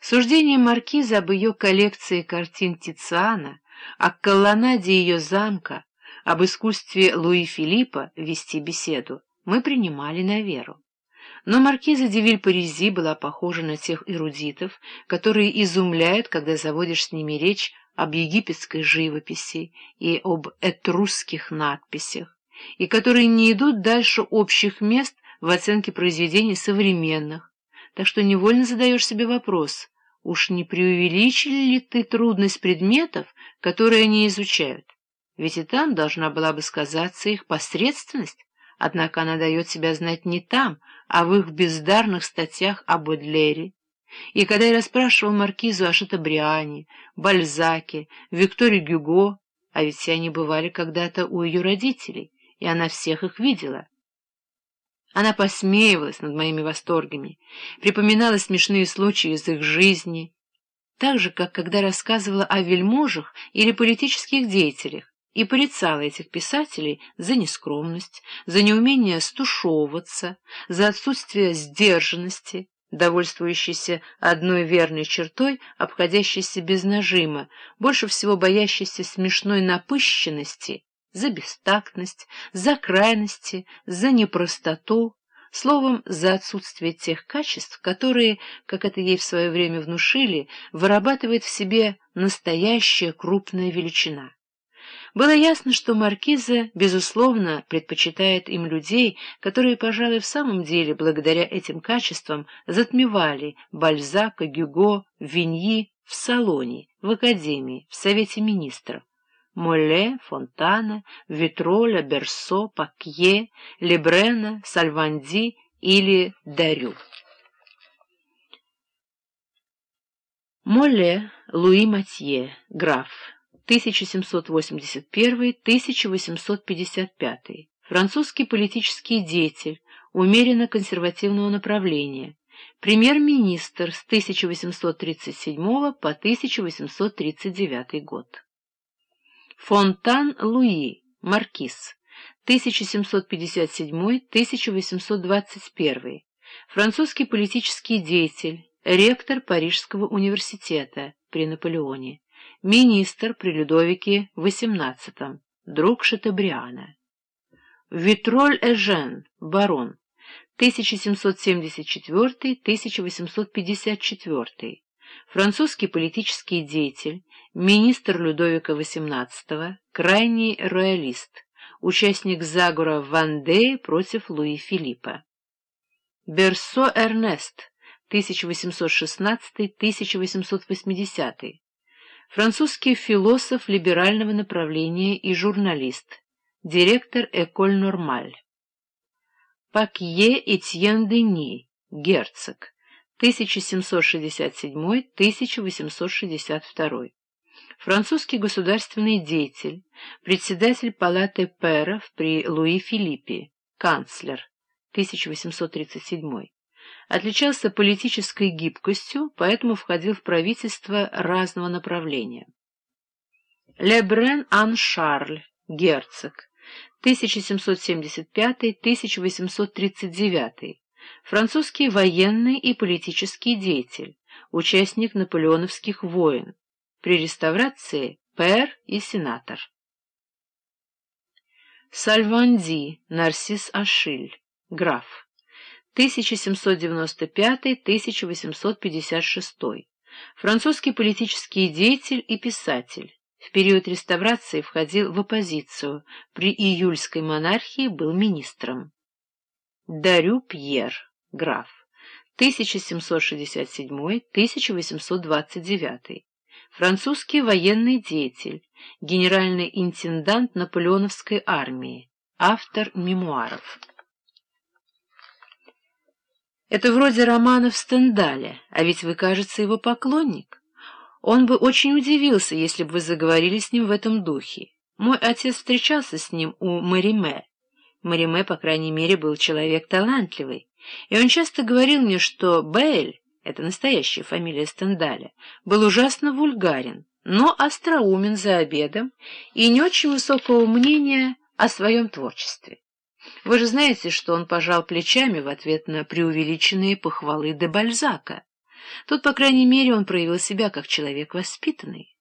Суждение маркиза об ее коллекции картин Тициана, о колоннаде ее замка, об искусстве Луи Филиппа вести беседу мы принимали на веру. Но маркиза де Виль-Паризи была похожа на тех эрудитов, которые изумляют, когда заводишь с ними речь об египетской живописи и об этрусских надписях, и которые не идут дальше общих мест в оценке произведений современных, так что невольно задаешь себе вопрос, уж не преувеличили ли ты трудность предметов, которые они изучают? Ведь и там должна была бы сказаться их посредственность, однако она дает себя знать не там, а в их бездарных статьях о Бодлере. И когда я расспрашивал маркизу о Шатабриане, Бальзаке, Викторе Гюго, а ведь все они бывали когда-то у ее родителей, и она всех их видела. Она посмеивалась над моими восторгами, припоминала смешные случаи из их жизни, так же, как когда рассказывала о вельможах или политических деятелях, и порицала этих писателей за нескромность, за неумение стушевываться, за отсутствие сдержанности, довольствующийся одной верной чертой, обходящейся без нажима, больше всего боящейся смешной напыщенности, за бестактность, за крайности, за непростоту, словом, за отсутствие тех качеств, которые, как это ей в свое время внушили, вырабатывает в себе настоящая крупная величина. Было ясно, что маркиза, безусловно, предпочитает им людей, которые, пожалуй, в самом деле, благодаря этим качествам, затмевали Бальзака, Гюго, Виньи в Салоне, в Академии, в Совете Министров. Моле, Фонтана, Витроля, Берсо, Пакье, Лебрена, Сальванди или Дарю. Моле, Луи Матье, граф. 1781-1855, французский политический деятель, умеренно консервативного направления, премьер-министр с 1837 по 1839 год. Фонтан Луи, маркиз, 1757-1821, французский политический деятель, ректор Парижского университета при Наполеоне, министр при Людовике XVIII, друг Шатебриана. Витроль Эжен, барон, 1774-1854, французский политический деятель, министр Людовика XVIII, крайний роялист, участник заговора в Вандее против Луи Филиппа. Берсо Эрнест, 1816-1880, французский философ либерального направления и журналист, директор Эколь Нормаль. Пакье Этьен Дени, герцог, 1767-1862. Французский государственный деятель, председатель палаты пэров при Луи Филиппе, канцлер, 1837 отличался политической гибкостью, поэтому входил в правительство разного направления. Лебрен Ан Шарль, герцог, 1775-1839, французский военный и политический деятель, участник наполеоновских войн, при реставрации пэр и сенатор. Сальванди Нарсис Ашиль, граф. 1795-1856, французский политический деятель и писатель. В период реставрации входил в оппозицию, при июльской монархии был министром. Дарю Пьер, граф, 1767-1829, французский военный деятель, генеральный интендант наполеоновской армии, автор мемуаров. Это вроде романов Стендаля, а ведь вы, кажется, его поклонник. Он бы очень удивился, если бы вы заговорили с ним в этом духе. Мой отец встречался с ним у Мариме. Мариме, по крайней мере, был человек талантливый, и он часто говорил мне, что Бэль, это настоящая фамилия Стендаля, был ужасно вульгарен, но остроумен за обедом и не очень высокого мнения о своем творчестве. Вы же знаете, что он пожал плечами в ответ на преувеличенные похвалы де Бальзака. Тут, по крайней мере, он проявил себя как человек воспитанный.